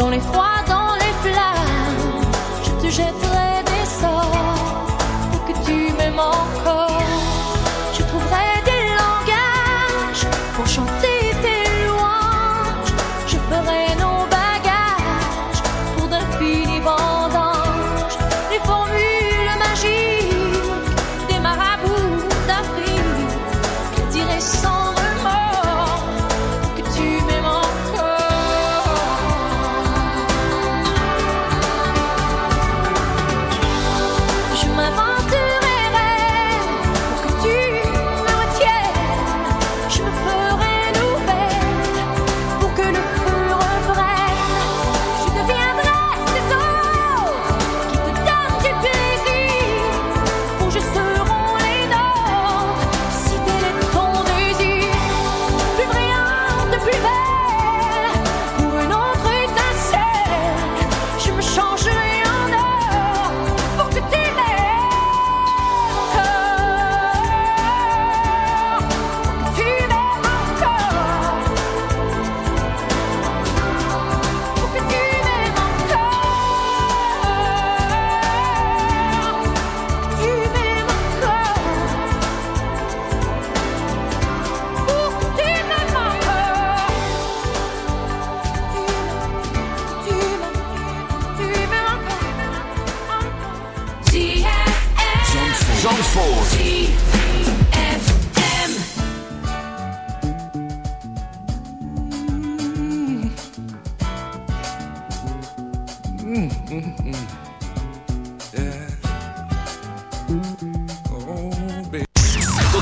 Dans les froids,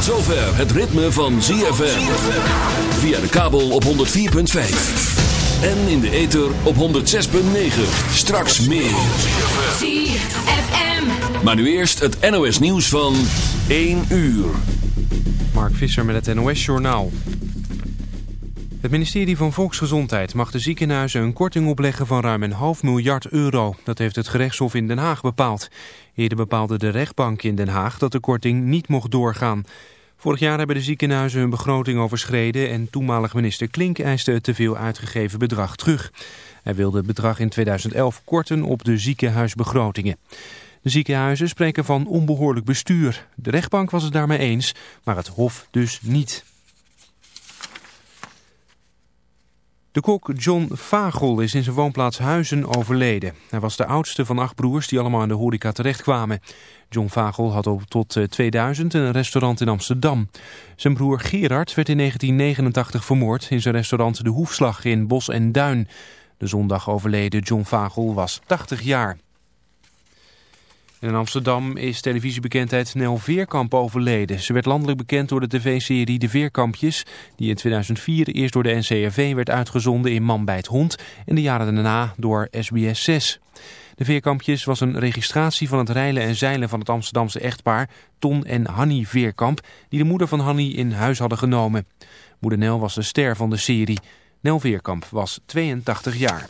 zover het ritme van ZFM. Via de kabel op 104.5. En in de ether op 106.9. Straks meer. ZFM. Maar nu eerst het NOS nieuws van 1 uur. Mark Visser met het NOS Journaal. Het ministerie van Volksgezondheid mag de ziekenhuizen een korting opleggen van ruim een half miljard euro. Dat heeft het gerechtshof in Den Haag bepaald. Eerder bepaalde de rechtbank in Den Haag dat de korting niet mocht doorgaan. Vorig jaar hebben de ziekenhuizen hun begroting overschreden en toenmalig minister Klink eiste het teveel uitgegeven bedrag terug. Hij wilde het bedrag in 2011 korten op de ziekenhuisbegrotingen. De ziekenhuizen spreken van onbehoorlijk bestuur. De rechtbank was het daarmee eens, maar het hof dus niet. De kok John Vagel is in zijn woonplaats Huizen overleden. Hij was de oudste van acht broers die allemaal in de horeca terechtkwamen. John Vagel had op tot 2000 een restaurant in Amsterdam. Zijn broer Gerard werd in 1989 vermoord in zijn restaurant De Hoefslag in Bos en Duin. De zondag overleden John Vagel was 80 jaar. In Amsterdam is televisiebekendheid Nel Veerkamp overleden. Ze werd landelijk bekend door de tv-serie De Veerkampjes... die in 2004 eerst door de NCRV werd uitgezonden in Man bij het Hond... en de jaren daarna door SBS 6. De Veerkampjes was een registratie van het reilen en zeilen van het Amsterdamse echtpaar... Ton en Hanny Veerkamp, die de moeder van Hanny in huis hadden genomen. Moeder Nel was de ster van de serie. Nel Veerkamp was 82 jaar.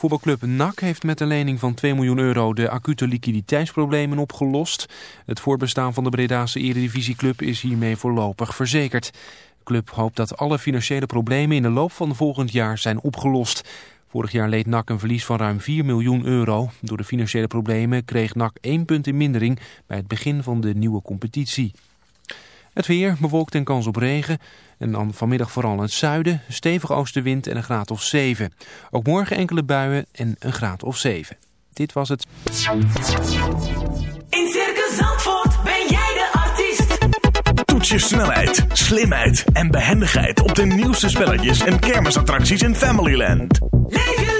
Voetbalclub NAC heeft met een lening van 2 miljoen euro de acute liquiditeitsproblemen opgelost. Het voorbestaan van de Bredaanse eredivisieclub is hiermee voorlopig verzekerd. De club hoopt dat alle financiële problemen in de loop van volgend jaar zijn opgelost. Vorig jaar leed NAC een verlies van ruim 4 miljoen euro. Door de financiële problemen kreeg NAC één punt in mindering bij het begin van de nieuwe competitie. Het weer bewolkt en kans op regen. En dan vanmiddag vooral in het zuiden. Stevige oostenwind en een graad of 7. Ook morgen enkele buien en een graad of 7. Dit was het. In Circus Zandvoort ben jij de artiest. Toets je snelheid, slimheid en behendigheid op de nieuwste spelletjes en kermisattracties in Familyland. Leef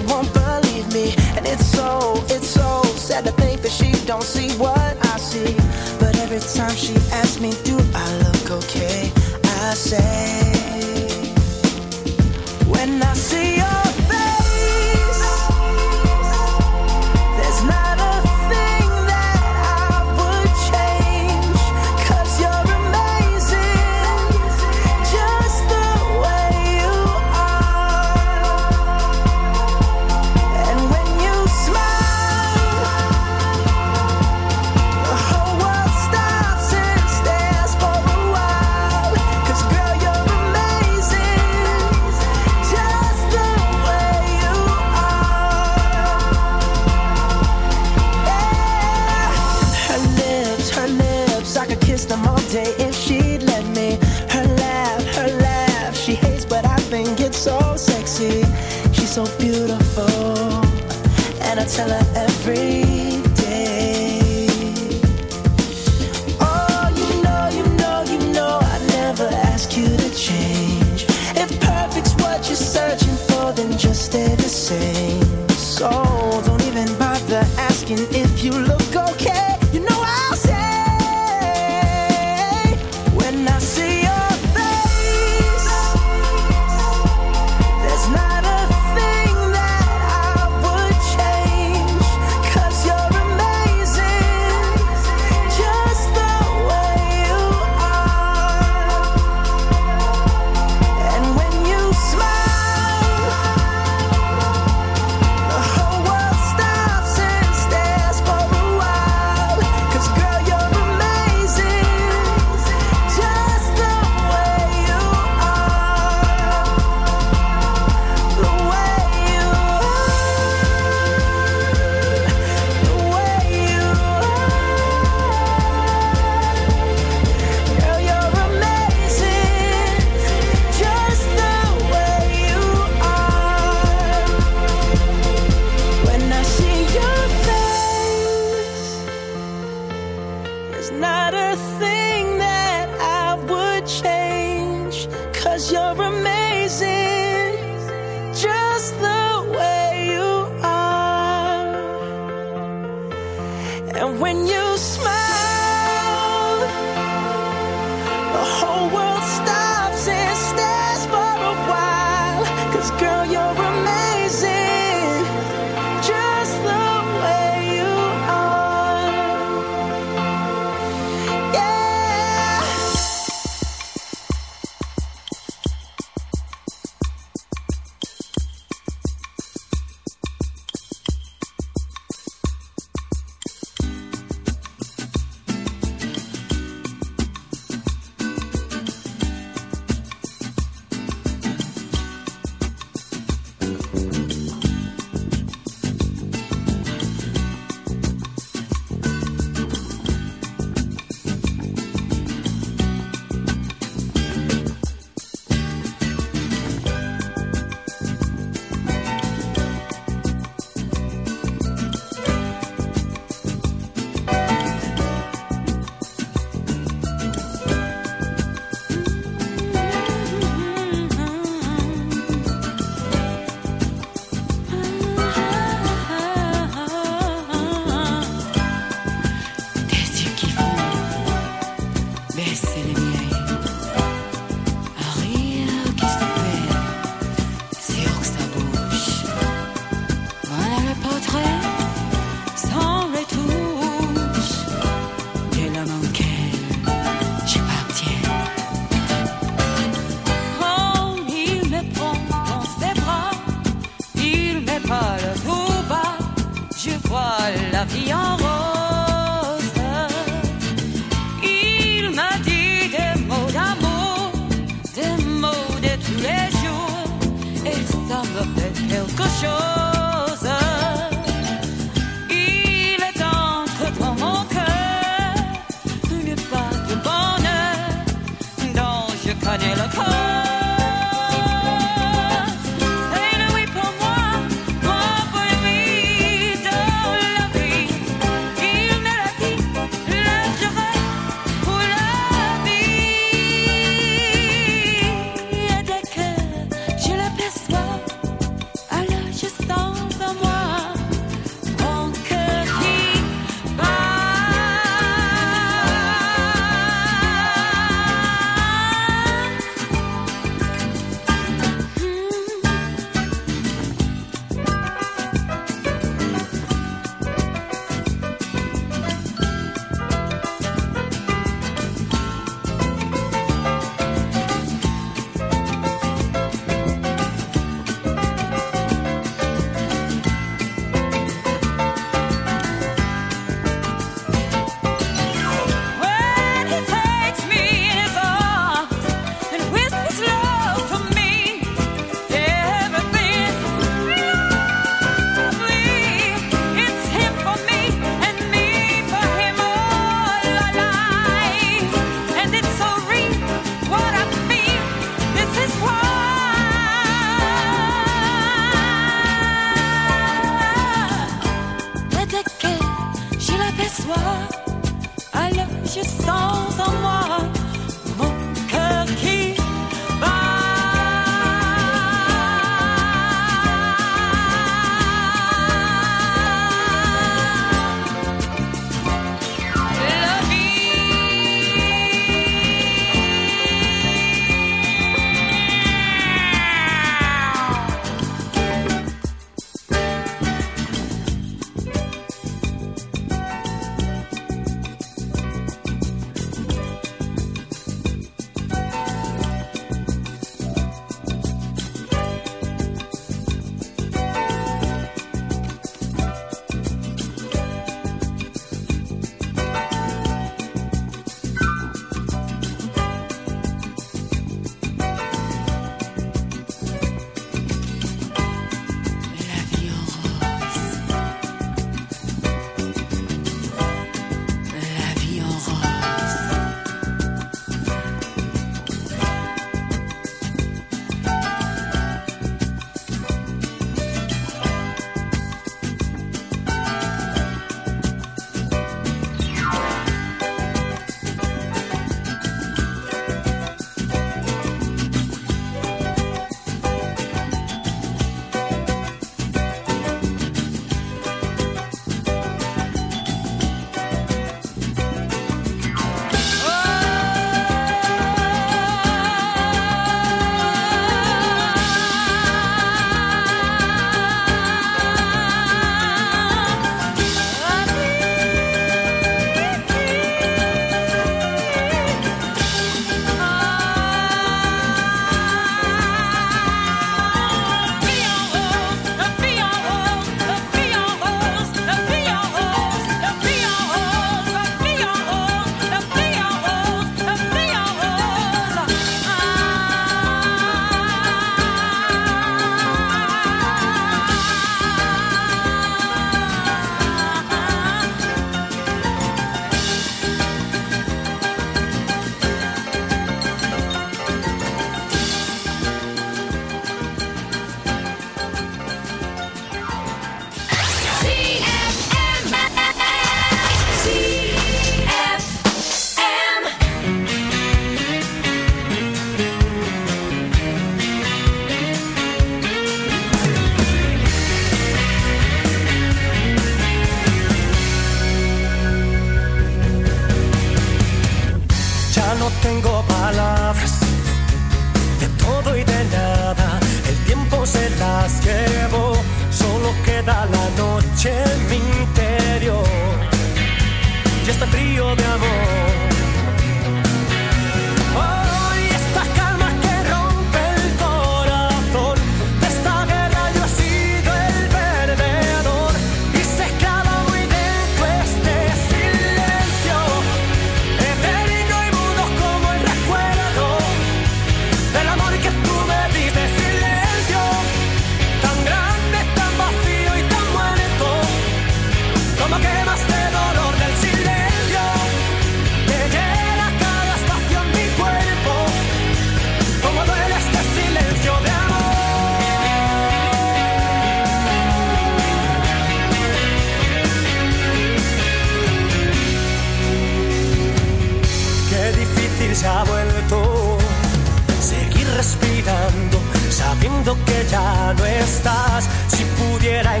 别来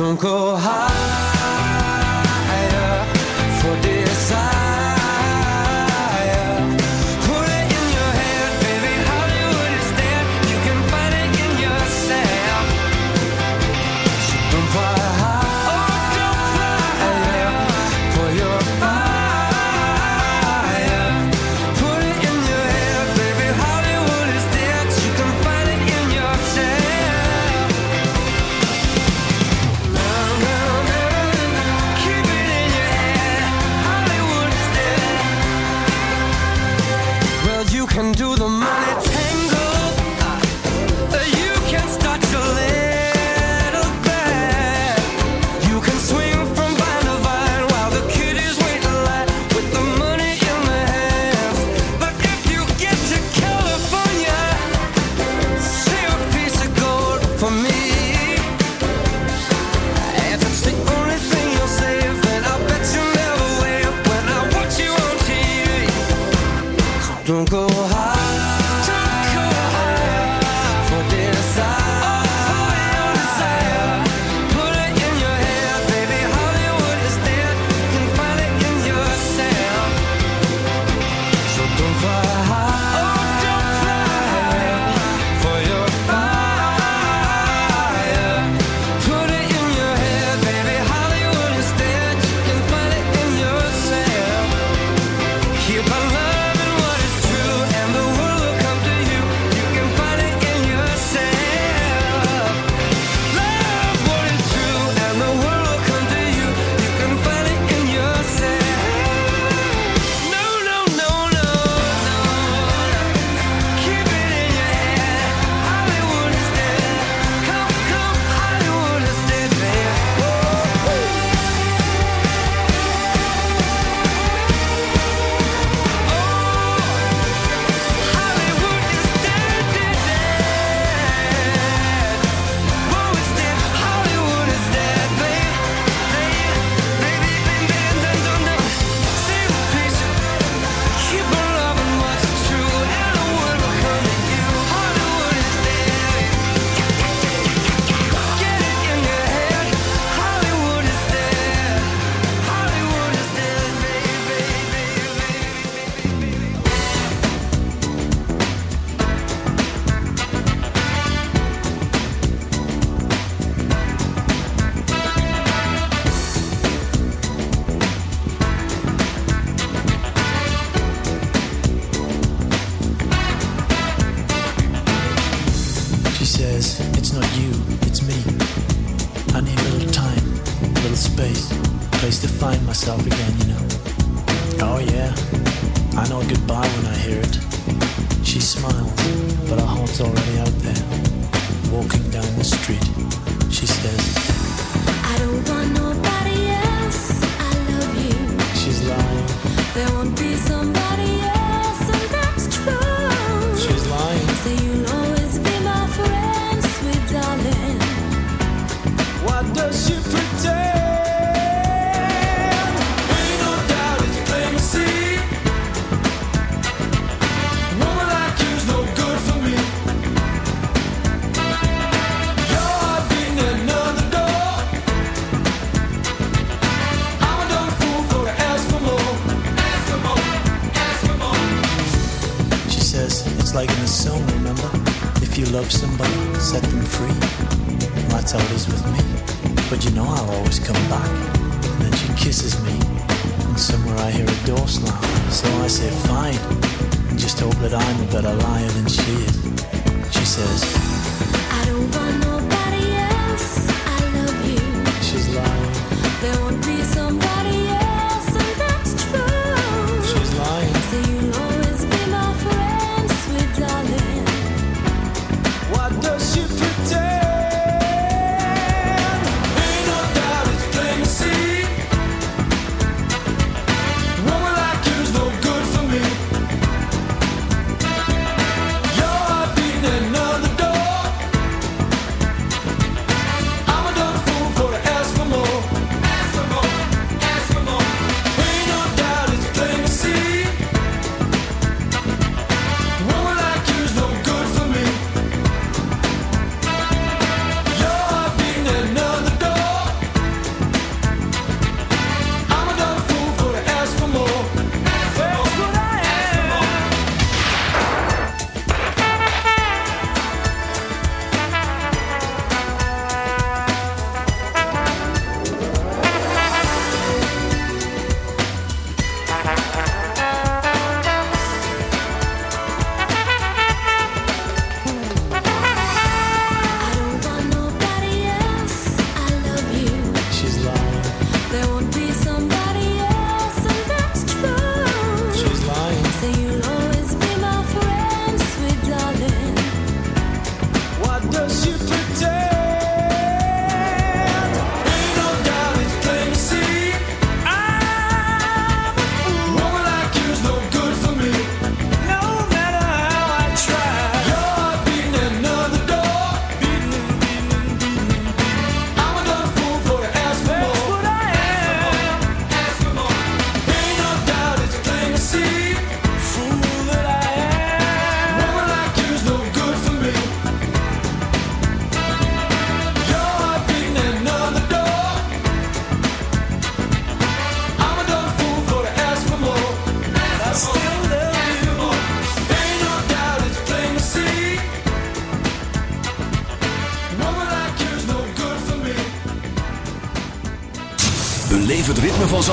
Don't go high. go. love somebody, set them free. My that's always with me. But you know I'll always come back. And then she kisses me. And somewhere I hear a door slam. So I say, fine. And just hope that I'm a better liar than she is. She says,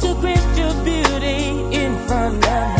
to grip your beauty in front of me.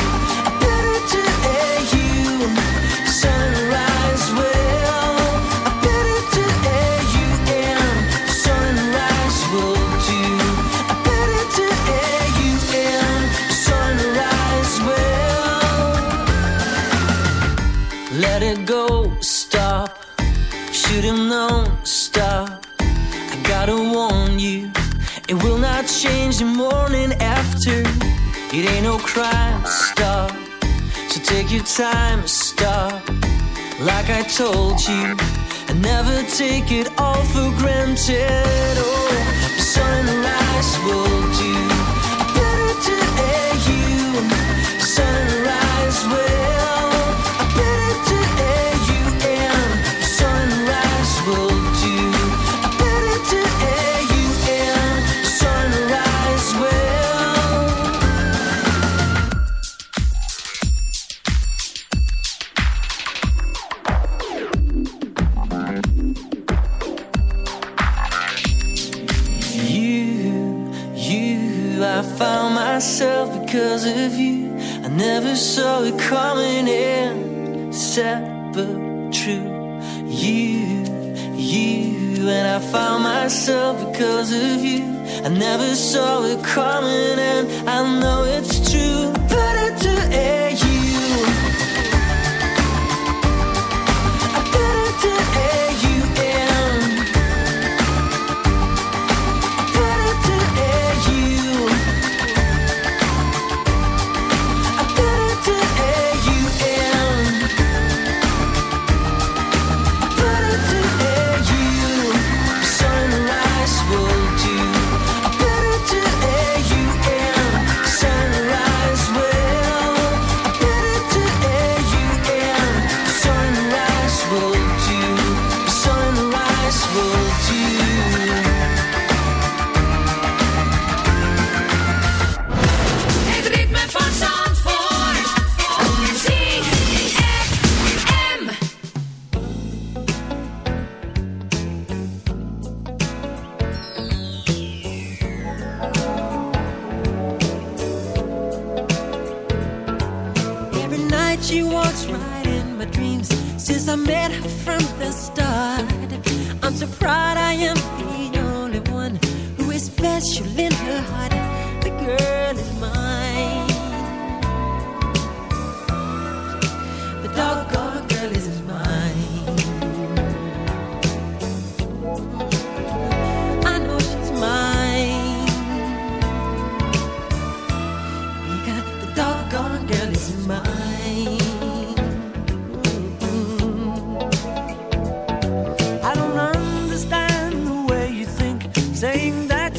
Morning after. It ain't no crime stop. So take your time stop. Like I told you, and never take it all for granted. Oh, sunrise will do. never saw it coming in, sad but true. You, you, and I found myself because of you. I never saw it coming, and I know it's true, but I do. It.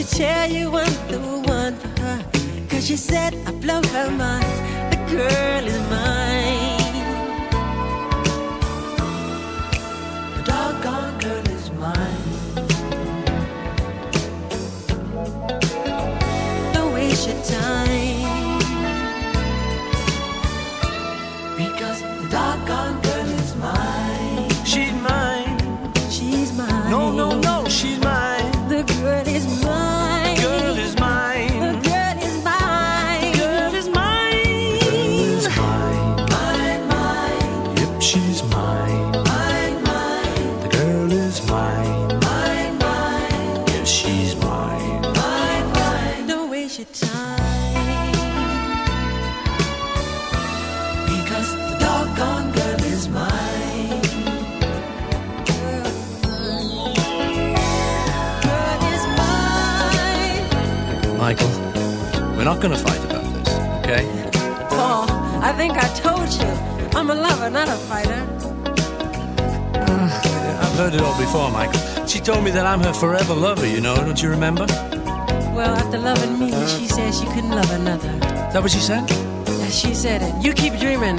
She tell you I'm the one for her? Cause she said I blow her mind. The girl is mine. Your time. Because the doggone girl is mine. Girl is mine. Michael, we're not gonna fight about this, okay? Paul, I think I told you. I'm a lover, not a fighter. I've heard it all before, Michael. She told me that I'm her forever lover, you know, don't you remember? Is Well, after loving me, she said she couldn't love another. that what she said? Yeah, She said it. You keep dreaming.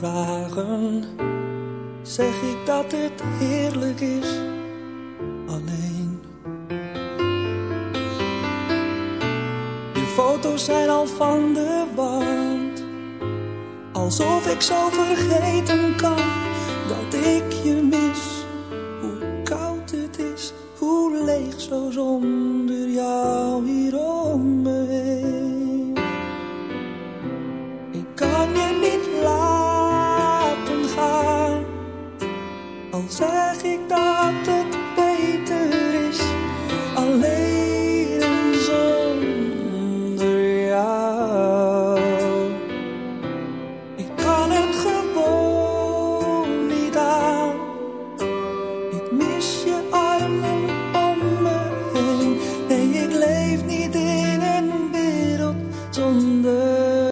Vragen, zeg ik dat het heerlijk is alleen. Je foto's zijn al van de wand, alsof ik zo vergeten kan dat ik